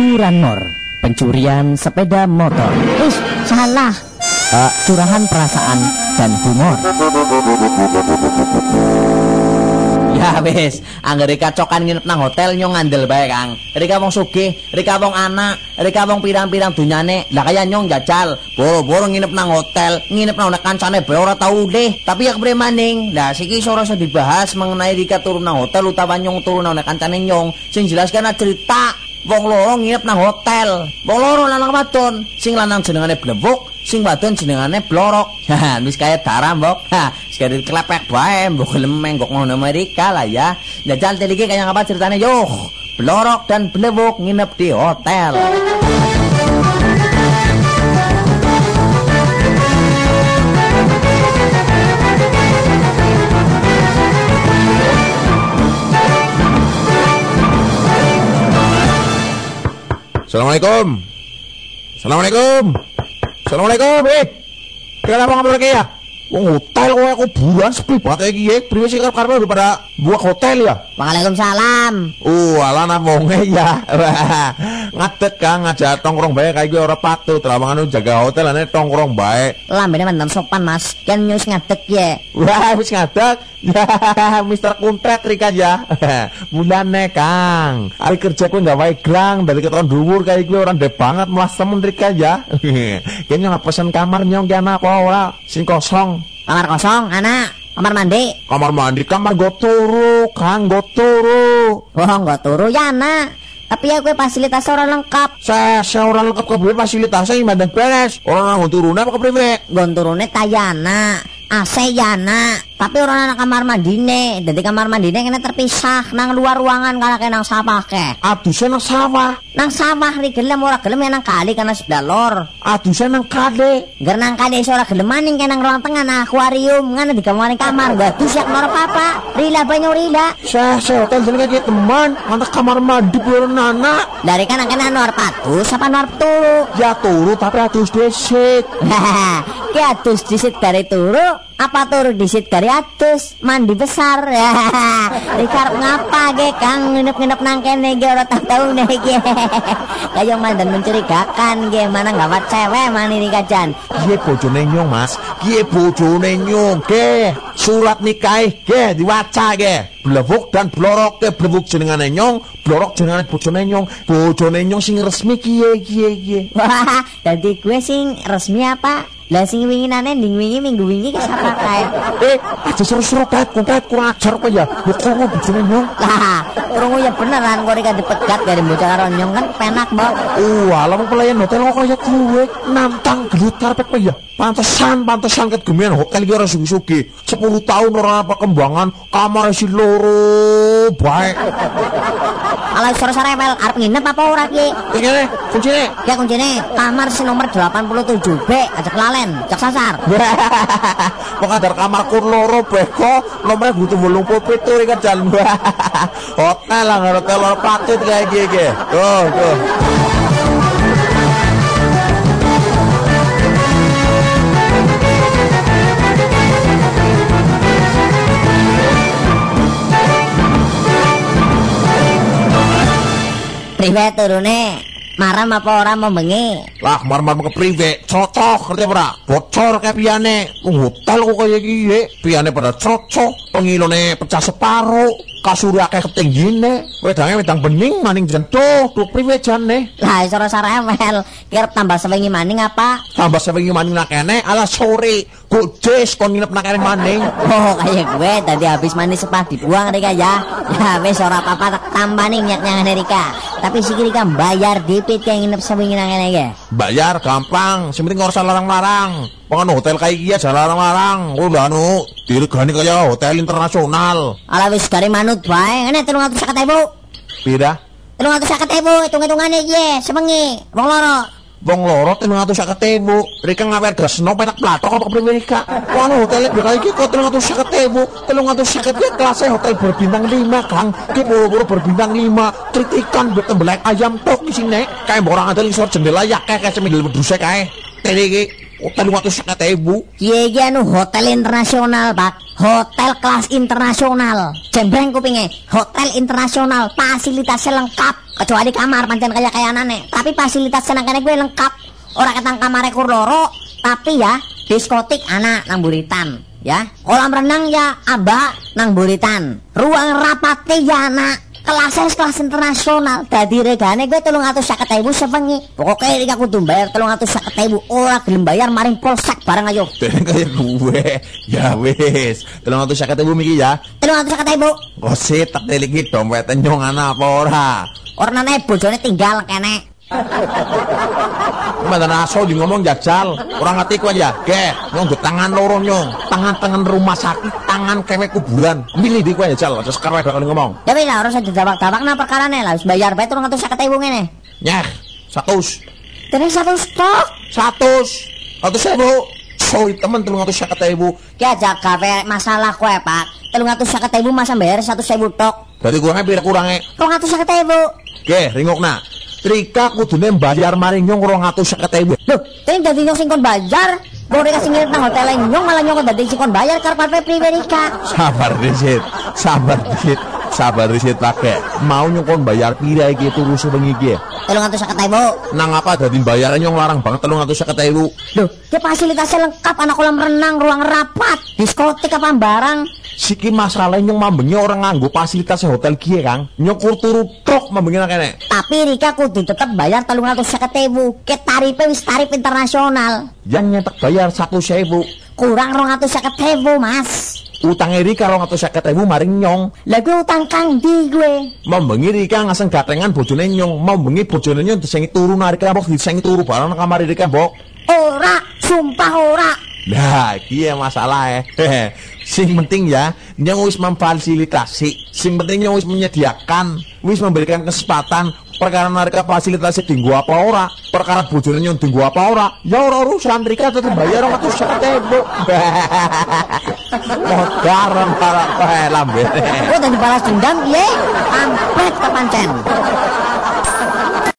Curanmor, pencurian sepeda motor. Wis, salah. Eh, curahan perasaan dan humor. Ya wis, anggere kacokan nginep nang hotel nyong ngandel bae, Kang. Rika wong sugih, Rika wong anak, Rika wong pirang-pirang dunyane. Lah kaya nyong jajal, boro-boro nginep nang hotel, nginep nang kancane bae ora tau deh. Tapi ya kepriye maning? Lah siki ora usah dibahas mengenai Rika turun nang hotel utawa nyong turun nang kancane nyong. Sing jelas kan cerita Wong loro nginep nang hotel. Wong loro lanang wadon. Sing lanang jenengane Blewuk, sing wadon jenengane Blorok. Ha, wis kaya darah, Mbok. Ha, sekali klepek bae, mbok gelem menggok ngono Amerika lah ya. Jajal teliki kaya apa ceritanya? Yo, Blorok dan Blewuk nginep di hotel. Assalamualaikum. Assalamualaikum. Assalamualaikum. Eh. Kenapa ngomong lagi ya? Wong hotel kok aku buruan sepi banget iki ya. Priwe sih karep karep pada buah hotel ya. Waalaikumsalam. Oh, ala nang wonge ya. Ngadeg Kang ngajak tongkrong bae kayak gue ora patut. Lawangan jaga hotel ane tongkrong bae. Lambene mantan sopan, Mas. Kan nyus ngadeg ya. Wah, wis ngadeg. Mister Kuntret Rika ya. Mulane Kang. Ari kerja kowe gawe grang dari keton dhuwur kayak gue orang deh banget melas temen Rika ya. Kayaknya pesen kamar nyong ki apa ora? Sing kosong. Kamar kosong, anak. Kamar mandi. Kamar mandi kamar go turu, Kang go turu. Oh, enggak turu ya, anak. Tapi ya gue fasilitas orang lengkap. Saya saya orang lengkap kepriwe fasilitasnya yang mandang beres. Orang nang turune apa kepriwe? Gon turune tayana. AC ya nak tapi orang anak kamar mandine jadi kamar mandine kena terpisah nang luar ruangan kalau kena nang sawah ke Adusnya nang sawah. nang sawah ri gelem ora gelem ya nang kali karena sebelah lor Adusnya nang kade. Ger nang kali iso ora gelem maning kena nang ruang tengah nang akuarium ngana di kamar kamar gak tusiak nor apa rila banyak rila Saya saya hotel jenenge kayak teman. Mana kamar mandi bulan nana. dari kan kena nor patus apa nor turu Ya turu tapi adus desik. Ki atus disit dari turu apa turu disit dari atus mandi besar ya Rikar ngapa ge kang nginep-nginep nang kene ge ora tau tau nih ge kayak mandan mencurigakan ge mana ngawat cewek mani nih kacan Kie bojone nyong mas. Kie bojone nyong ke. Surat nikah ke diwaca ke. Blewuk dan blorok ke blewuk jenengane nyong, blorok jenengane bojone nyong. Bojone nyong sing resmi kie kie kie. wah tadi gue sing resmi apa lah sing winginane ding wingi minggu wingi ke siapa kae Eh, aja seru-seru kayak kumpet kurang ajar apa ya? Ya kok bojone nyong. lah krungu ya beneran kok rika dipegat dari bocah karo nyong kan penak mbok Wah, lama pelayan hotel kok kaya gue nantang gelut karpet apa ya? Pantesan, pantesan ket gemian hotel iki ora sugi-sugi. 10 tahun ora apa perkembangan, kamar si loro baik. Ala sore-sore mel arep nginep apa ora ki? Iki ne, kuncine. Ya kuncine kamar si nomor 87B ajak lalen, jak sasar. Kok ada kamarku loro beko, bolong pitu iki jalan. hotel lah, hotel loro patut kayak gini. Tuh, tuh. Priwe turune maram apa ora membengi? Lah, mar-mar ke priwe, cocok, ngerti apa ora? Bocor kayak piane. Wong hotel kok kaya gini, piane pada cocok, pengilone pecah separuh, kasur akeh ketinggine, wedange wedang bening maning jentuh, tuh priwe jane. Lah sore-sore mel kerep tambah sewengi maning apa? Tambah sewengi maning nak kene, ala sore, gojes kon nginep nak kene maning. Oh kayak gue tadi habis mandi sepah dibuang Rika ya. Ya wis ora apa-apa tak tambah nih minyak Rika. Tapi si Rika bayar dipit kayak nginep sewengi nang kene ya. Bayar gampang, sing penting ora usah larang-larang. Pengen hotel kayak iya jangan larang-larang. Udah anu, diregani kaya hotel internasional. Ala wis dari manut bae ngene 350 ribu. Pira? 350 ribu hitung-hitungane ye sewengi. Wong loro. Wong loro ten ngatus saket ewu. Rika ngawer gresno petak platok apa kepriwe Rika? Wong anu hotel bekal iki kok ten ngatus saket ewu. Telung ngatus saket iki kelasnya hotel berbintang lima Kang. Ki boro-boro berbintang lima. Tritikan bet tembelek ayam tok isine. Kae mbok ora ada isor jendela ya kae kae semindel wedhuse kae. Tene iki telung atus seket ewu. Kiye iki anu hotel internasional, Pak. Hotel kelas internasional. Jembreng kupinge. Hotel internasional, fasilitasnya lengkap. Kecuali kamar pancen kaya kayanane. Tapi fasilitas senang kene gue lengkap. Ora ketang kamare kur loro, tapi ya diskotik anak nang buritan. Ya, kolam renang ya aba nang buritan. Ruang rapate ya anak. Kelas kelas internasional Dadi regane gue telung atus seket ewu sepengi Pokoknya ini aku tuh bayar telung atus seket ewu Ora gelem bayar maring polsek bareng ayo Dan kaya gue. Ya wis, telung atus seket ewu miki ya. Telung atus seket ewu Kosit tak teliki dompet nyong anak apa ora. Ornane bojone tinggal kene Mantan aso di ngomong jajal. Orang ngerti ya. Ge, nyong di tangan loro nyong. Tangan-tangan rumah sakit, tangan kewek kuburan. Milih di kau jajal. Terus sekarang bakal ngomong. Ya wis lah ora usah didawak-dawak nah perkarane lah wis bayar bae telung atus seket ewu ngene Nyah, satus. Terus satu stok Satus. Satus ewu. Sorry temen telung atus seket ewu. Ki aja gawe masalah kowe Pak Telung atus seket ewu masa bayar satu sewu tok Berarti kurangnya pira kurangnya. Telung atus seket ewu Ge, ringok nak. Trika kudune bayar maring nyong rong atus seket ewu. Loh, ini dadi nyong sing kon bayar. Rek sing ngirit nang hotel nyong malah nyong dadi sing kon bayar karep ape priwe Rika. Sabar disit, sabar disit, sabar disit pakai. Mau nyong kon bayar pira iki turu sebengi iki. Telung atus seket ewu. Nang apa dadi bayaran nyong larang banget telung atus seket ewu. Loh, ki fasilitasnya lengkap anak kolam renang, ruang rapat, diskotik apa barang. Siki masalahnya nyong mambengi orang nganggo fasilitas hotel kie kang. Nyong kur turu mambengi kene. Tapi Rika kudu tetep bayar telung atus seket ewu. Ke tarifnya wis tarif internasional. Yang nyetek bayar satu sewu. Kurang rong atus seket ewu, Mas. Utang seket ewu maring nyong. Lah gue utang kang di gue. Mambengi Rika ngaseng gatengan bojone nyong. Mambengi bojone nyong disengi turu narik mbok disengi turu bareng kamar Rika mbok. Ora, sumpah ora. Nah, iki ya masalah eh. Sing penting ya, nyong wis memfasilitasi. Sing penting nyong wis menyediakan, wis memberikan kesempatan perkara narika fasilitasnya tinggu apa ora, perkara bojone nyong tinggu apa ora. Ya ora urusan Rika tetep bayar orang atus seket ewu. Modaran para kowe lambe. Gue tadi balas dendam, ye. Ampet kepancen.